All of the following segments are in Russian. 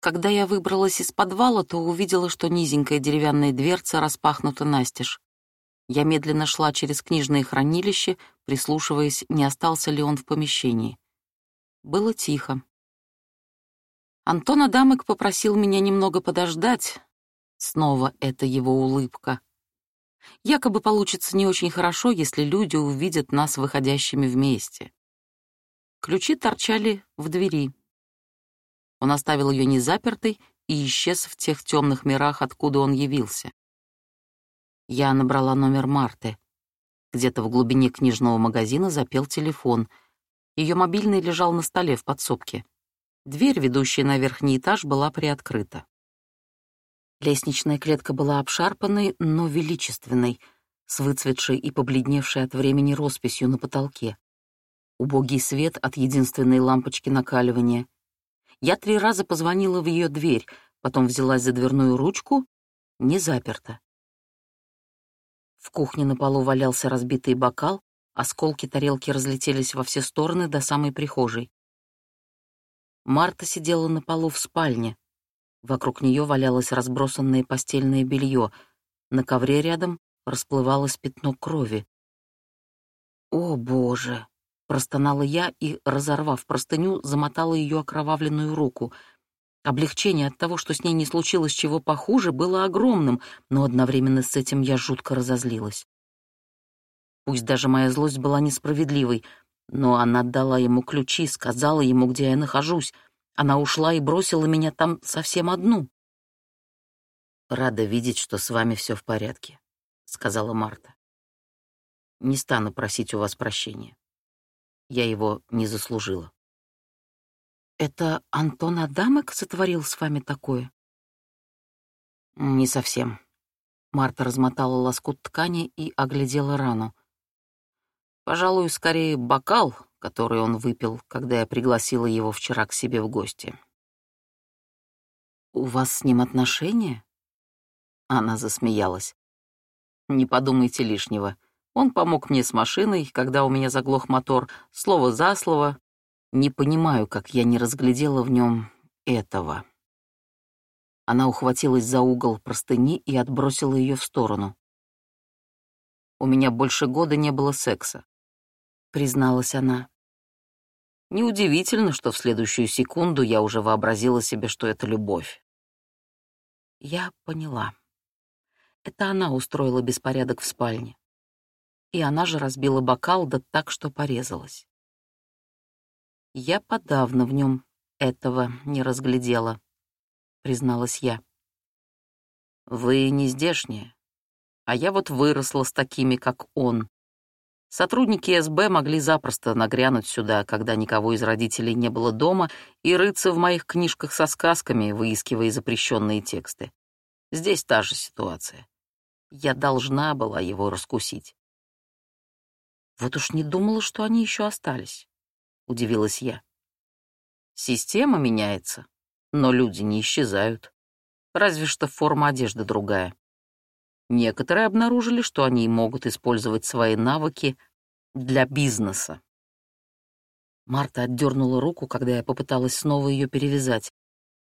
Когда я выбралась из подвала, то увидела, что низенькая деревянная дверца распахнута настежь. Я медленно шла через книжное хранилище, прислушиваясь, не остался ли он в помещении. Было тихо. Антон Адамык попросил меня немного подождать. Снова это его улыбка. Якобы получится не очень хорошо, если люди увидят нас выходящими вместе. Ключи торчали в двери. Он оставил ее незапертой и исчез в тех темных мирах, откуда он явился. Я набрала номер Марты. Где-то в глубине книжного магазина запел телефон. Ее мобильный лежал на столе в подсобке. Дверь, ведущая на верхний этаж, была приоткрыта. Лестничная клетка была обшарпанной, но величественной, с выцветшей и побледневшей от времени росписью на потолке. Убогий свет от единственной лампочки накаливания. Я три раза позвонила в ее дверь, потом взялась за дверную ручку. Не заперта. В кухне на полу валялся разбитый бокал, осколки тарелки разлетелись во все стороны до самой прихожей. Марта сидела на полу в спальне. Вокруг нее валялось разбросанное постельное белье. На ковре рядом расплывалось пятно крови. «О, Боже!» — простонала я и, разорвав простыню, замотала ее окровавленную руку — Облегчение от того, что с ней не случилось чего похуже, было огромным, но одновременно с этим я жутко разозлилась. Пусть даже моя злость была несправедливой, но она дала ему ключи, сказала ему, где я нахожусь. Она ушла и бросила меня там совсем одну. «Рада видеть, что с вами все в порядке», — сказала Марта. «Не стану просить у вас прощения. Я его не заслужила». «Это Антон Адамек сотворил с вами такое?» «Не совсем». Марта размотала лоскут ткани и оглядела рану. «Пожалуй, скорее бокал, который он выпил, когда я пригласила его вчера к себе в гости». «У вас с ним отношения?» Она засмеялась. «Не подумайте лишнего. Он помог мне с машиной, когда у меня заглох мотор, слово за слово, не понимаю, как я не разглядела в нем этого. Она ухватилась за угол простыни и отбросила ее в сторону. «У меня больше года не было секса», — призналась она. Неудивительно, что в следующую секунду я уже вообразила себе, что это любовь. Я поняла. Это она устроила беспорядок в спальне. И она же разбила бокал, да так, что порезалась. Я подавно в нем этого не разглядела, призналась я. Вы не здешние, а я вот выросла с такими, как он. Сотрудники СБ могли запросто нагрянуть сюда, когда никого из родителей не было дома, и рыться в моих книжках со сказками, выискивая запрещенные тексты. Здесь та же ситуация. Я должна была его раскусить. Вот уж не думала, что они еще остались удивилась я. Система меняется, но люди не исчезают. Разве что форма одежды другая. Некоторые обнаружили, что они могут использовать свои навыки для бизнеса. Марта отдернула руку, когда я попыталась снова ее перевязать.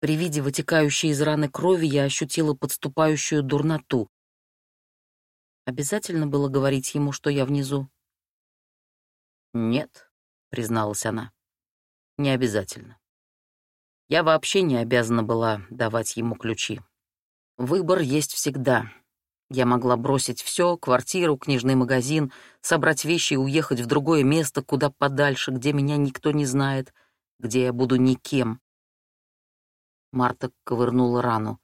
При виде вытекающей из раны крови я ощутила подступающую дурноту. Обязательно было говорить ему, что я внизу? Нет, призналась она. Не обязательно. Я вообще не обязана была давать ему ключи. Выбор есть всегда. Я могла бросить все: квартиру, книжный магазин, собрать вещи и уехать в другое место, куда подальше, где меня никто не знает, где я буду никем. Марта ковырнула рану.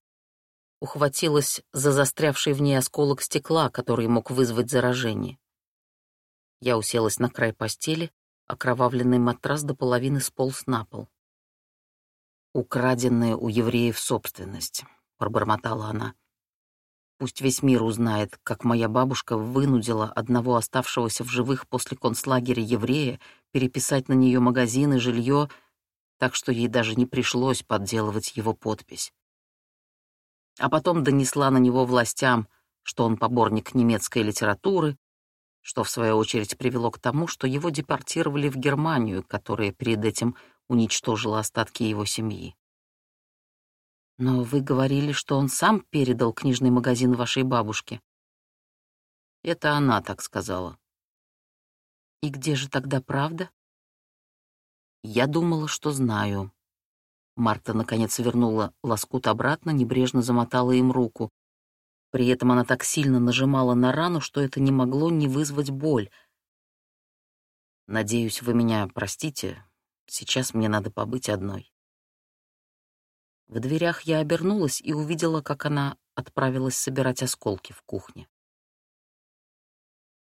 Ухватилась за застрявший в ней осколок стекла, который мог вызвать заражение. Я уселась на край постели, Окровавленный матрас до половины сполз на пол. «Украденная у евреев собственность», — пробормотала она. «Пусть весь мир узнает, как моя бабушка вынудила одного оставшегося в живых после концлагеря еврея переписать на нее магазин и жилье, так что ей даже не пришлось подделывать его подпись. А потом донесла на него властям, что он поборник немецкой литературы, что в свою очередь привело к тому, что его депортировали в Германию, которая перед этим уничтожила остатки его семьи. Но вы говорили, что он сам передал книжный магазин вашей бабушке. Это она так сказала. И где же тогда правда? Я думала, что знаю. Марта, наконец, вернула лоскут обратно, небрежно замотала им руку. При этом она так сильно нажимала на рану, что это не могло не вызвать боль. «Надеюсь, вы меня простите. Сейчас мне надо побыть одной». В дверях я обернулась и увидела, как она отправилась собирать осколки в кухне.